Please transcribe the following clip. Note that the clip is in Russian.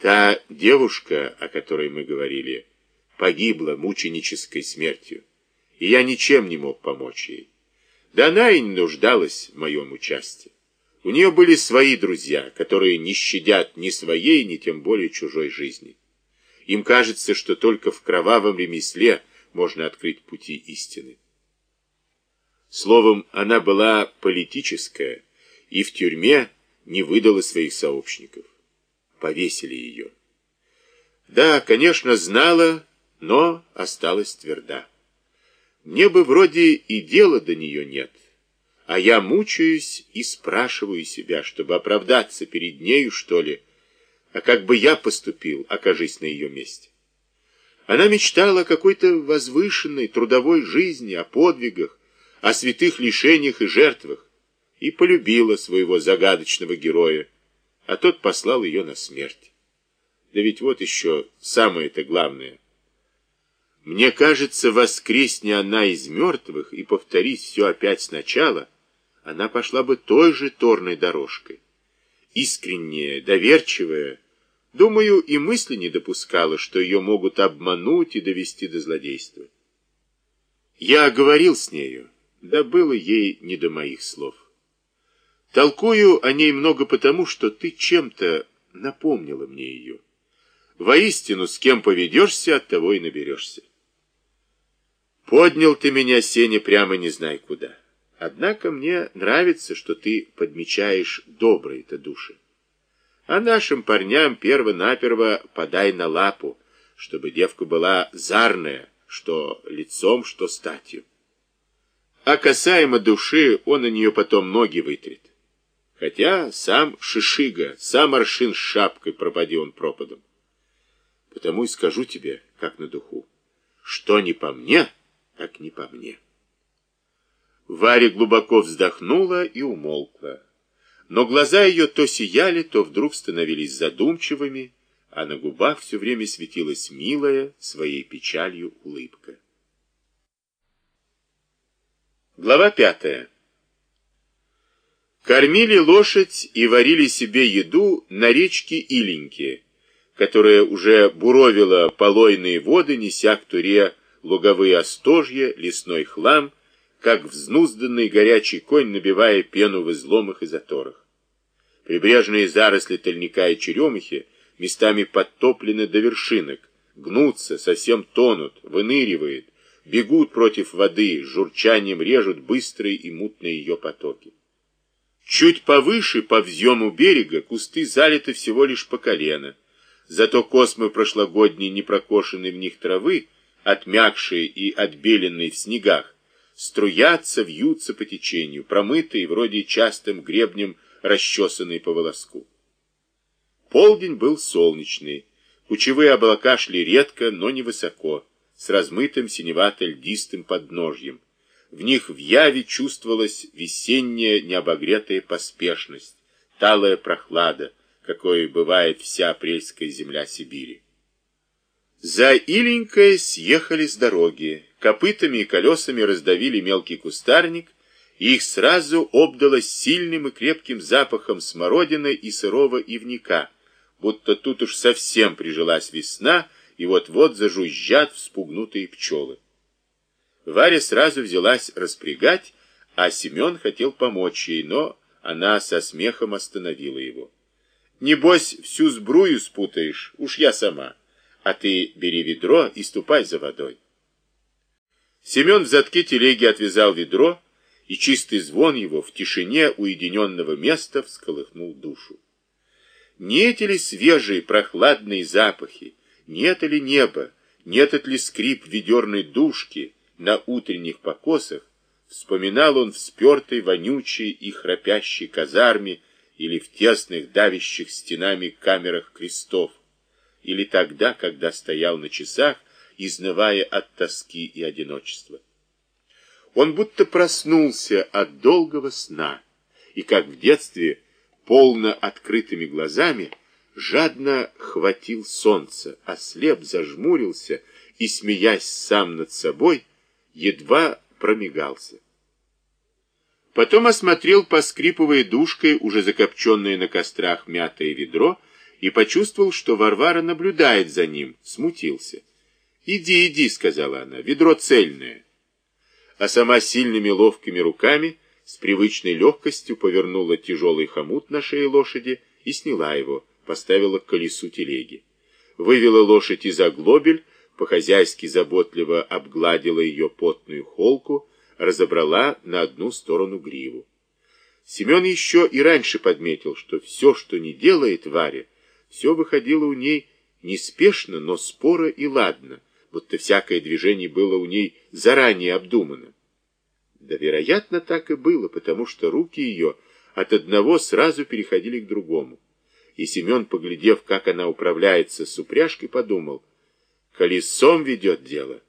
Та девушка, о которой мы говорили, погибла мученической смертью, и я ничем не мог помочь ей. Да она и не нуждалась в моем участии. У нее были свои друзья, которые не щадят ни своей, ни тем более чужой жизни. Им кажется, что только в кровавом ремесле можно открыть пути истины. Словом, она была политическая и в тюрьме не выдала своих сообщников. Повесили ее. Да, конечно, знала, но осталась тверда. Мне бы вроде и дела до нее нет, а я мучаюсь и спрашиваю себя, чтобы оправдаться перед нею, что ли, а как бы я поступил, окажись на ее месте. Она мечтала о какой-то возвышенной трудовой жизни, о подвигах, о святых лишениях и жертвах, и полюбила своего загадочного героя, а тот послал ее на смерть. Да ведь вот еще самое-то главное. Мне кажется, воскресни она из мертвых и повторить все опять сначала, она пошла бы той же торной дорожкой. Искренняя, доверчивая, думаю, и мысли не допускала, что ее могут обмануть и довести до злодейства. Я говорил с нею, да было ей не до моих слов. Толкую о ней много потому, что ты чем-то напомнила мне ее. Воистину, с кем поведешься, от того и наберешься. Поднял ты меня, Сеня, прямо не знай куда. Однако мне нравится, что ты подмечаешь добрые-то души. А нашим парням перво-наперво подай на лапу, чтобы девка была зарная, что лицом, что статью. А касаемо души, он на нее потом ноги вытрет. Хотя сам Шишига, сам аршин с шапкой, пропади он пропадом. Потому и скажу тебе, как на духу, что не по мне, так не по мне. Варя глубоко вздохнула и умолкла. Но глаза ее то сияли, то вдруг становились задумчивыми, а на губах все время светилась милая своей печалью улыбка. Глава пятая. Кормили лошадь и варили себе еду на речке Иленьке, которая уже буровила полойные воды, неся к туре луговые остожья, лесной хлам, как взнузданный горячий конь, набивая пену в изломах и заторах. Прибрежные заросли тольника и черемухи местами подтоплены до вершинок, гнутся, совсем тонут, выныривают, бегут против воды, журчанием режут быстрые и мутные ее потоки. Чуть повыше, по взъему берега, кусты залиты всего лишь по колено. Зато космы прошлогодней непрокошенной в них травы, отмякшие и отбеленные в снегах, струятся, вьются по течению, промытые, вроде частым гребнем, расчесанные по волоску. Полдень был солнечный, кучевые облака шли редко, но невысоко, с размытым синевато-льдистым подножьем, в них в яве чувствовалась весенняя необогретая поспешность, талая прохлада, какой бывает вся апрельская земля Сибири. За Иленькой съехали с дороги, копытами и колесами раздавили мелкий кустарник, и их сразу обдало сильным и крепким запахом смородины и сырого ивника, будто тут уж совсем прижилась весна, и вот-вот зажужжат вспугнутые пчелы. Варя сразу взялась распрягать, а Семен хотел помочь ей, но она со смехом остановила его. «Небось, всю сбрую спутаешь, уж я сама, а ты бери ведро и ступай за водой». Семен в задке телеги отвязал ведро, и чистый звон его в тишине уединенного места всколыхнул душу. Не эти ли свежие прохладные запахи, не это ли небо, не этот ли скрип ведерной душки, на утренних покосах, вспоминал он в спертой, вонючей и храпящей казарме или в тесных, давящих стенами камерах крестов, или тогда, когда стоял на часах, изнывая от тоски и одиночества. Он будто проснулся от долгого сна, и, как в детстве, полно открытыми глазами, жадно хватил солнце, ослеп, зажмурился и, смеясь сам над собой, едва промигался. Потом осмотрел, поскрипывая душкой, уже закопченное на кострах мятое ведро, и почувствовал, что Варвара наблюдает за ним, смутился. «Иди, иди», — сказала она, — «ведро цельное». А сама сильными ловкими руками с привычной легкостью повернула тяжелый хомут на шее лошади и сняла его, поставила к колесу телеги. Вывела лошадь из оглобель, по-хозяйски заботливо обгладила ее потную холку, разобрала на одну сторону гриву. Семен еще и раньше подметил, что все, что не делает Варя, все выходило у ней неспешно, но споро и ладно, будто всякое движение было у ней заранее обдумано. Да, вероятно, так и было, потому что руки ее от одного сразу переходили к другому. И Семен, поглядев, как она управляется с упряжкой, подумал, колесом ведет дело.